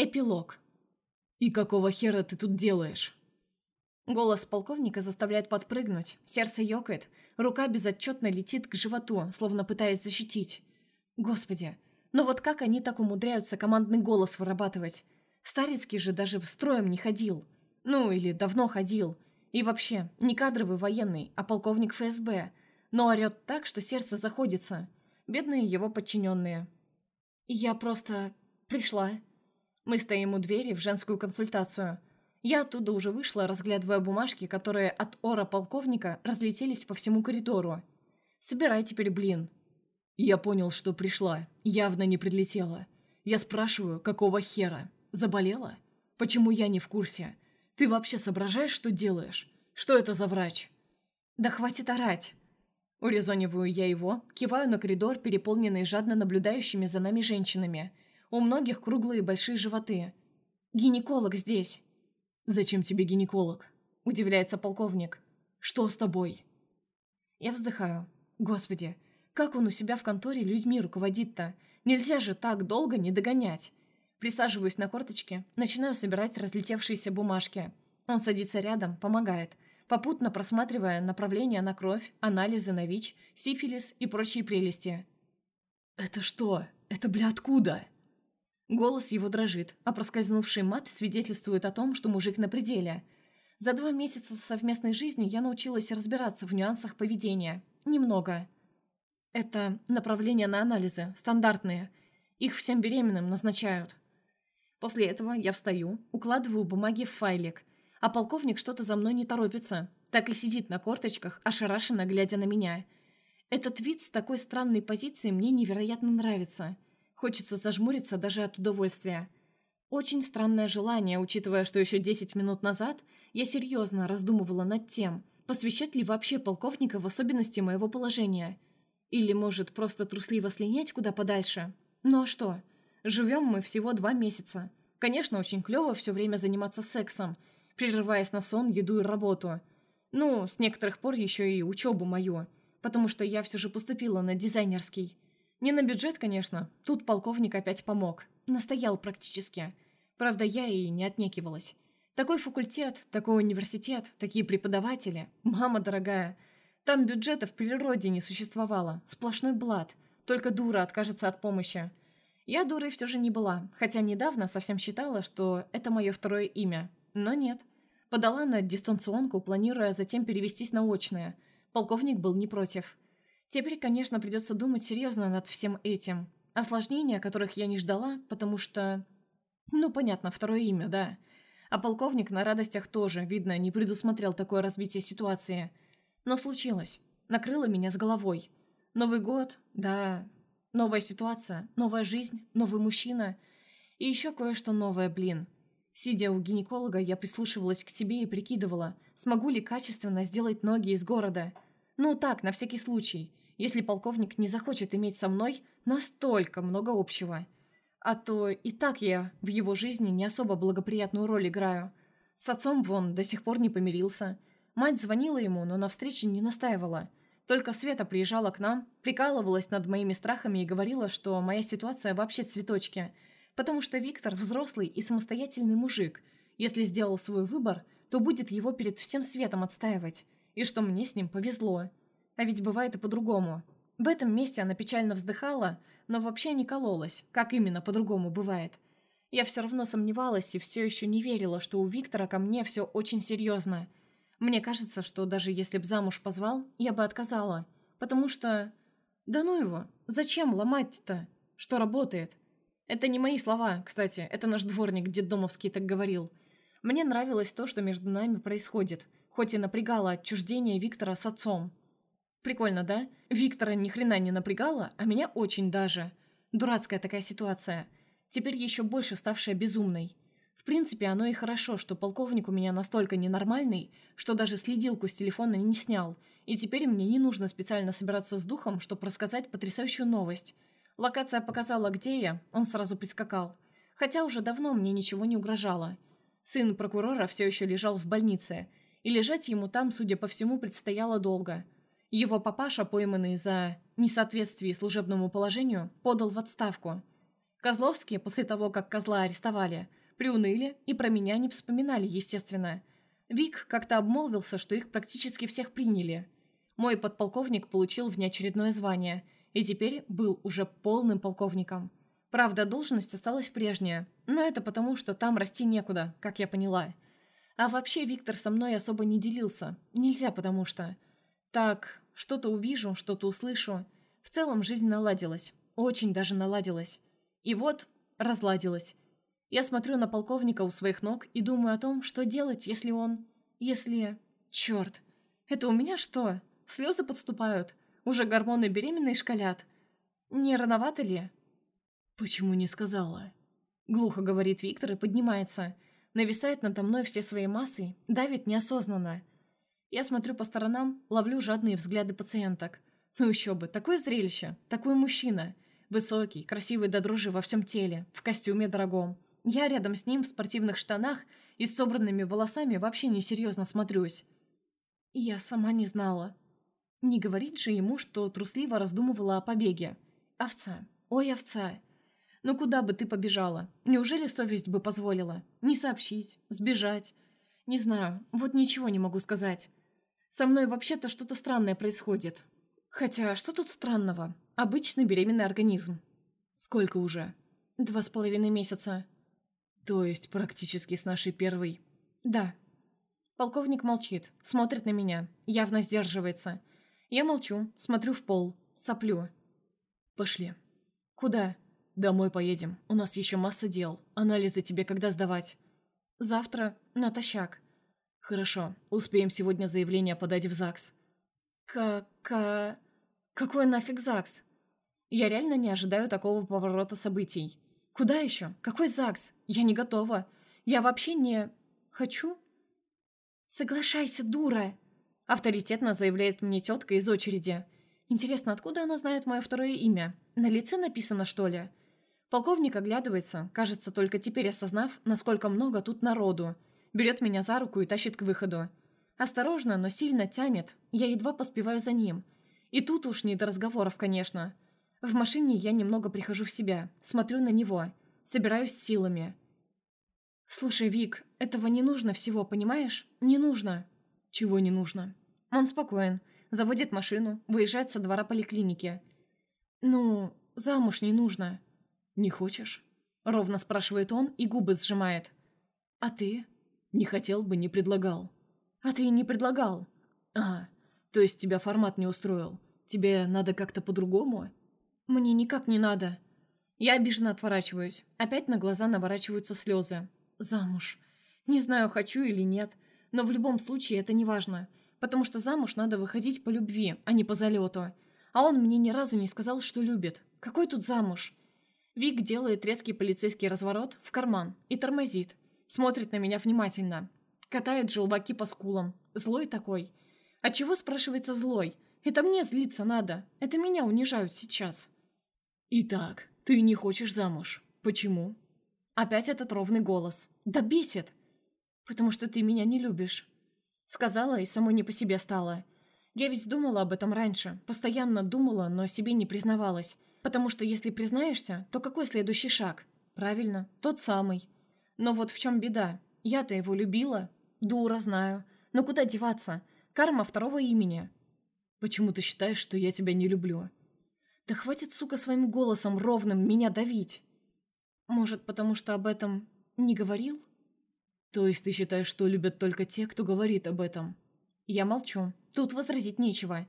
Эпилог. «И какого хера ты тут делаешь?» Голос полковника заставляет подпрыгнуть, сердце ёкает, рука безотчетно летит к животу, словно пытаясь защитить. Господи, но вот как они так умудряются командный голос вырабатывать? Старецкий же даже строем не ходил. Ну, или давно ходил. И вообще, не кадровый военный, а полковник ФСБ. Но орёт так, что сердце заходится. Бедные его подчиненные. Я просто... пришла. Мы стоим у двери в женскую консультацию. Я оттуда уже вышла, разглядывая бумажки, которые от ора полковника разлетелись по всему коридору. «Собирай теперь, блин». Я понял, что пришла. Явно не прилетела. Я спрашиваю, какого хера? Заболела? Почему я не в курсе? Ты вообще соображаешь, что делаешь? Что это за врач? Да хватит орать. Урезониваю я его, киваю на коридор, переполненный жадно наблюдающими за нами женщинами – у многих круглые большие животы. Гинеколог здесь. «Зачем тебе гинеколог?» – удивляется полковник. «Что с тобой?» Я вздыхаю. «Господи, как он у себя в конторе людьми руководит-то? Нельзя же так долго не догонять!» Присаживаюсь на корточке, начинаю собирать разлетевшиеся бумажки. Он садится рядом, помогает, попутно просматривая направления на кровь, анализы на ВИЧ, сифилис и прочие прелести. «Это что? Это, бля, откуда?» Голос его дрожит, а проскользнувший мат свидетельствует о том, что мужик на пределе. За два месяца совместной жизни я научилась разбираться в нюансах поведения. Немного. Это направления на анализы, стандартные. Их всем беременным назначают. После этого я встаю, укладываю бумаги в файлик, а полковник что-то за мной не торопится, так и сидит на корточках, ошарашенно глядя на меня. Этот вид с такой странной позиции мне невероятно нравится – Хочется зажмуриться даже от удовольствия. Очень странное желание, учитывая, что еще 10 минут назад я серьезно раздумывала над тем, посвящать ли вообще полковника в особенности моего положения. Или, может, просто трусливо слинять куда подальше. Ну а что? Живем мы всего два месяца. Конечно, очень клево все время заниматься сексом, прерываясь на сон, еду и работу. Ну, с некоторых пор еще и учебу мою, потому что я все же поступила на дизайнерский. Не на бюджет, конечно. Тут полковник опять помог. Настоял практически. Правда, я и не отнекивалась. Такой факультет, такой университет, такие преподаватели. Мама дорогая. Там бюджета в природе не существовало. Сплошной блат. Только дура откажется от помощи. Я дурой все же не была, хотя недавно совсем считала, что это мое второе имя. Но нет. Подала на дистанционку, планируя затем перевестись на очное. Полковник был не против. Теперь, конечно, придется думать серьезно над всем этим. Осложнения, которых я не ждала, потому что... Ну, понятно, второе имя, да. А полковник на радостях тоже, видно, не предусмотрел такое развитие ситуации. Но случилось. Накрыло меня с головой. Новый год, да. Новая ситуация, новая жизнь, новый мужчина. И еще кое-что новое, блин. Сидя у гинеколога, я прислушивалась к себе и прикидывала, смогу ли качественно сделать ноги из города. Ну так, на всякий случай если полковник не захочет иметь со мной настолько много общего. А то и так я в его жизни не особо благоприятную роль играю. С отцом вон до сих пор не помирился. Мать звонила ему, но на встрече не настаивала. Только Света приезжала к нам, прикалывалась над моими страхами и говорила, что моя ситуация вообще цветочки. Потому что Виктор взрослый и самостоятельный мужик. Если сделал свой выбор, то будет его перед всем светом отстаивать. И что мне с ним повезло. А ведь бывает и по-другому. В этом месте она печально вздыхала, но вообще не кололась, как именно по-другому бывает. Я все равно сомневалась и все еще не верила, что у Виктора ко мне все очень серьезно. Мне кажется, что даже если б замуж позвал, я бы отказала. Потому что... Да ну его, зачем ломать-то? Что работает? Это не мои слова, кстати, это наш дворник детдомовский так говорил. Мне нравилось то, что между нами происходит, хоть и напрягало отчуждение Виктора с отцом. Прикольно, да? Виктора ни хрена не напрягало, а меня очень даже. Дурацкая такая ситуация. Теперь еще больше ставшая безумной. В принципе, оно и хорошо, что полковник у меня настолько ненормальный, что даже следилку с телефона не снял, и теперь мне не нужно специально собираться с духом, чтобы рассказать потрясающую новость. Локация показала, где я, он сразу прискакал. Хотя уже давно мне ничего не угрожало. Сын прокурора все еще лежал в больнице, и лежать ему там, судя по всему, предстояло долго – его папаша, пойманный за несоответствие служебному положению, подал в отставку. Козловские, после того, как козла арестовали, приуныли и про меня не вспоминали, естественно. Вик как-то обмолвился, что их практически всех приняли. Мой подполковник получил внеочередное звание и теперь был уже полным полковником. Правда, должность осталась прежняя, но это потому, что там расти некуда, как я поняла. А вообще Виктор со мной особо не делился. Нельзя, потому что... Так, что-то увижу, что-то услышу. В целом жизнь наладилась. Очень даже наладилась. И вот разладилась. Я смотрю на полковника у своих ног и думаю о том, что делать, если он... Если... Черт. Это у меня что? Слезы подступают? Уже гормоны беременной шкалят? Не рановато ли? Почему не сказала? Глухо говорит Виктор и поднимается нависает надо мной все своей массой, давит неосознанно. Я смотрю по сторонам, ловлю жадные взгляды пациенток. Ну еще бы, такое зрелище, такой мужчина. Высокий, красивый до дрожи во всем теле, в костюме дорогом. Я рядом с ним в спортивных штанах и с собранными волосами вообще несерьезно смотрюсь. Я сама не знала. Не говорит же ему, что трусливо раздумывала о побеге. Овца. Ой, овца. Ну куда бы ты побежала? Неужели совесть бы позволила? Не сообщить? Сбежать? Не знаю, вот ничего не могу сказать. Со мной вообще-то что-то странное происходит. Хотя, что тут странного? Обычный беременный организм. Сколько уже? Два с половиной месяца. То есть практически с нашей первой? Да. Полковник молчит, смотрит на меня, явно сдерживается. Я молчу, смотрю в пол, соплю. Пошли. Куда? «Домой поедем. У нас еще масса дел. Анализы тебе когда сдавать?» «Завтра. Натощак». «Хорошо. Успеем сегодня заявление подать в ЗАГС». «Ка-ка... Какой нафиг ЗАГС?» Я реально не ожидаю такого поворота событий. Куда еще? Какой ЗАГС? Я не готова. Я вообще не... Хочу? Соглашайся, дура! Авторитетно заявляет мне тетка из очереди. Интересно, откуда она знает мое второе имя? На лице написано, что ли? Полковник оглядывается, кажется, только теперь осознав, насколько много тут народу. Берет меня за руку и тащит к выходу. Осторожно, но сильно тянет. Я едва поспеваю за ним. И тут уж не до разговоров, конечно. В машине я немного прихожу в себя, смотрю на него, собираюсь силами. «Слушай, Вик, этого не нужно всего, понимаешь? Не нужно». «Чего не нужно?» Он спокоен, заводит машину, выезжает со двора поликлиники. «Ну, замуж не нужно». «Не хочешь?» — ровно спрашивает он и губы сжимает. «А ты?» «Не хотел бы, не предлагал». «А ты не предлагал?» «А, то есть тебя формат не устроил? Тебе надо как-то по-другому?» «Мне никак не надо». Я обиженно отворачиваюсь. Опять на глаза наворачиваются слезы. «Замуж. Не знаю, хочу или нет, но в любом случае это не важно, потому что замуж надо выходить по любви, а не по залету. А он мне ни разу не сказал, что любит. Какой тут замуж?» Вик делает резкий полицейский разворот в карман и тормозит. Смотрит на меня внимательно. Катает желваки по скулам. Злой такой. А чего, спрашивается, злой? Это мне злиться надо. Это меня унижают сейчас. Итак, ты не хочешь замуж. Почему? Опять этот ровный голос. Да бесит. Потому что ты меня не любишь. Сказала и самой не по себе стала. Я ведь думала об этом раньше. Постоянно думала, но себе не признавалась. Потому что если признаешься, то какой следующий шаг? Правильно, тот самый. Но вот в чем беда. Я-то его любила. Дура, знаю. Но куда деваться? Карма второго имени. Почему ты считаешь, что я тебя не люблю? Да хватит, сука, своим голосом ровным меня давить. Может, потому что об этом не говорил? То есть ты считаешь, что любят только те, кто говорит об этом? Я молчу. Тут возразить нечего.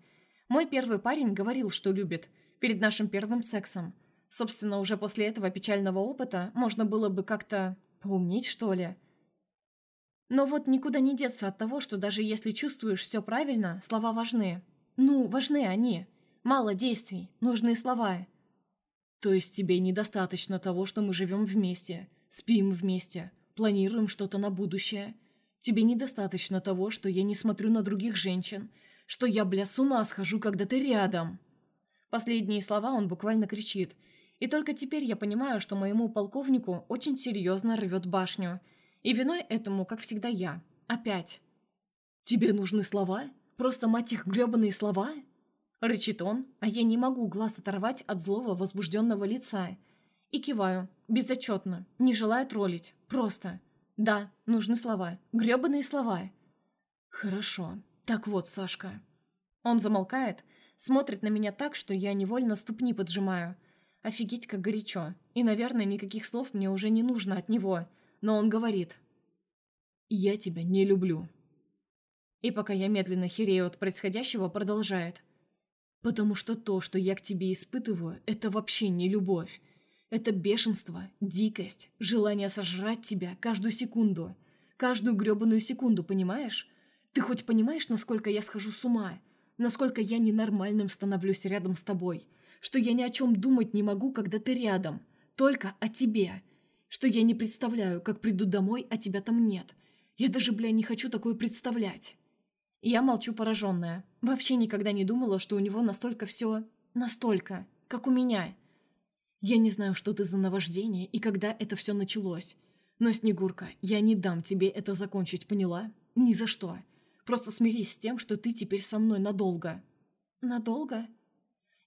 Мой первый парень говорил, что любит – перед нашим первым сексом. Собственно, уже после этого печального опыта можно было бы как-то поумнеть, что ли. Но вот никуда не деться от того, что даже если чувствуешь все правильно, слова важны. Ну, важны они. Мало действий, нужны слова. То есть тебе недостаточно того, что мы живем вместе, спим вместе, планируем что-то на будущее. Тебе недостаточно того, что я не смотрю на других женщин, что я, бля, с ума схожу, когда ты рядом. Последние слова он буквально кричит. И только теперь я понимаю, что моему полковнику очень серьезно рвет башню. И виной этому, как всегда, я. Опять. «Тебе нужны слова? Просто, мать их, гребаные слова?» Рычит он, а я не могу глаз оторвать от злого возбужденного лица. И киваю, безотчетно, не желая троллить, просто. Да, нужны слова, грёбаные слова. Хорошо. Так вот, Сашка. Он замолкает, смотрит на меня так, что я невольно ступни поджимаю. Офигеть, как горячо. И, наверное, никаких слов мне уже не нужно от него. Но он говорит. «Я тебя не люблю». И пока я медленно херею от происходящего, продолжает. «Потому что то, что я к тебе испытываю, это вообще не любовь. Это бешенство, дикость, желание сожрать тебя каждую секунду. Каждую грёбаную секунду, понимаешь? Ты хоть понимаешь, насколько я схожу с ума? Насколько я ненормальным становлюсь рядом с тобой? Что я ни о чем думать не могу, когда ты рядом? Только о тебе. Что я не представляю, как приду домой, а тебя там нет. Я даже, бля, не хочу такое представлять. Я молчу пораженная. Вообще никогда не думала, что у него настолько все... Настолько, как у меня. Я не знаю, что ты за наваждение и когда это все началось. Но, Снегурка, я не дам тебе это закончить, поняла? Ни за что. Просто смирись с тем, что ты теперь со мной надолго». «Надолго?»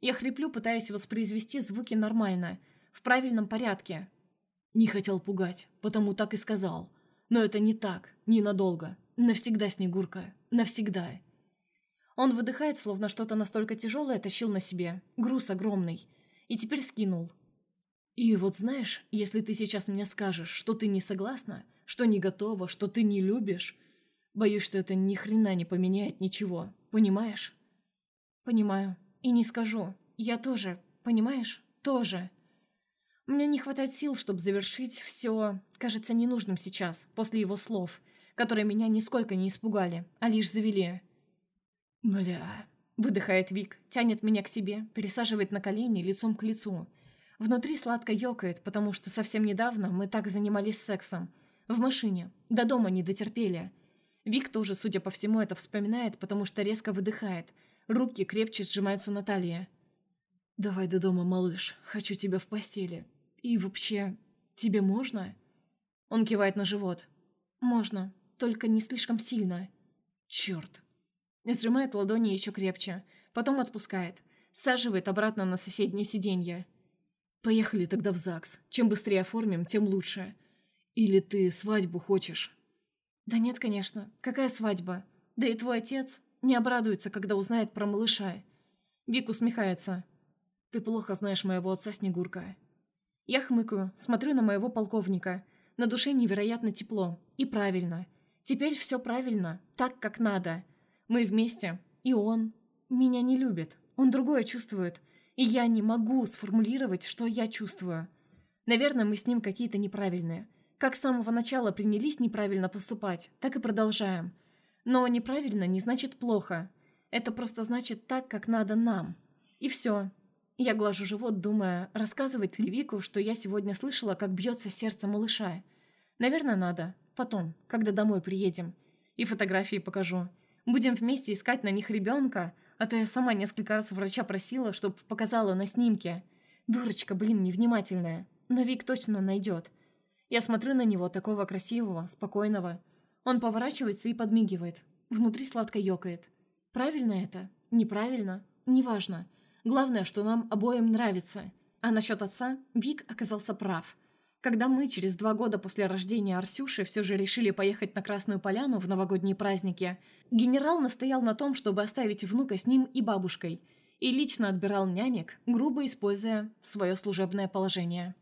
Я хриплю, пытаясь воспроизвести звуки нормально, в правильном порядке. Не хотел пугать, потому так и сказал. Но это не так, ненадолго. Навсегда, Снегурка, навсегда. Он выдыхает, словно что-то настолько тяжелое тащил на себе, груз огромный, и теперь скинул. И вот знаешь, если ты сейчас мне скажешь, что ты не согласна, что не готова, что ты не любишь, Боюсь, что это ни хрена не поменяет ничего. Понимаешь? Понимаю. И не скажу. Я тоже. Понимаешь? Тоже. Мне не хватает сил, чтобы завершить все, кажется, ненужным сейчас, после его слов, которые меня нисколько не испугали, а лишь завели. «Бля...» — выдыхает Вик, тянет меня к себе, пересаживает на колени лицом к лицу. Внутри сладко ёкает, потому что совсем недавно мы так занимались сексом. В машине. До дома не дотерпели. Вик тоже, судя по всему, это вспоминает, потому что резко выдыхает. Руки крепче сжимаются на. «Давай до дома, малыш. Хочу тебя в постели. И вообще, тебе можно?» Он кивает на живот. «Можно, только не слишком сильно». «Черт!» Сжимает ладони еще крепче, потом отпускает. Саживает обратно на соседнее сиденье. «Поехали тогда в ЗАГС. Чем быстрее оформим, тем лучше. Или ты свадьбу хочешь?» «Да нет, конечно. Какая свадьба? Да и твой отец не обрадуется, когда узнает про малыша». Вик усмехается. «Ты плохо знаешь моего отца, Снегурка». Я хмыкаю, смотрю на моего полковника. На душе невероятно тепло. И правильно. Теперь все правильно, так, как надо. Мы вместе, и он меня не любит. Он другое чувствует. И я не могу сформулировать, что я чувствую. Наверное, мы с ним какие-то неправильные. Как с самого начала принялись неправильно поступать, так и продолжаем. Но неправильно не значит плохо. Это просто значит так, как надо нам. И все. Я глажу живот, думая, рассказывать ли Вику, что я сегодня слышала, как бьется сердце малыша. Наверное, надо. Потом, когда домой приедем. И фотографии покажу. Будем вместе искать на них ребенка, а то я сама несколько раз врача просила, чтобы показала на снимке. Дурочка, блин, невнимательная. Но Вик точно найдет. Я смотрю на него, такого красивого, спокойного. Он поворачивается и подмигивает. Внутри сладко ёкает. Правильно это? Неправильно? Неважно. Главное, что нам обоим нравится. А насчет отца Вик оказался прав. Когда мы через два года после рождения Арсюши все же решили поехать на Красную Поляну в новогодние праздники, генерал настоял на том, чтобы оставить внука с ним и бабушкой, и лично отбирал нянек, грубо используя свое служебное положение.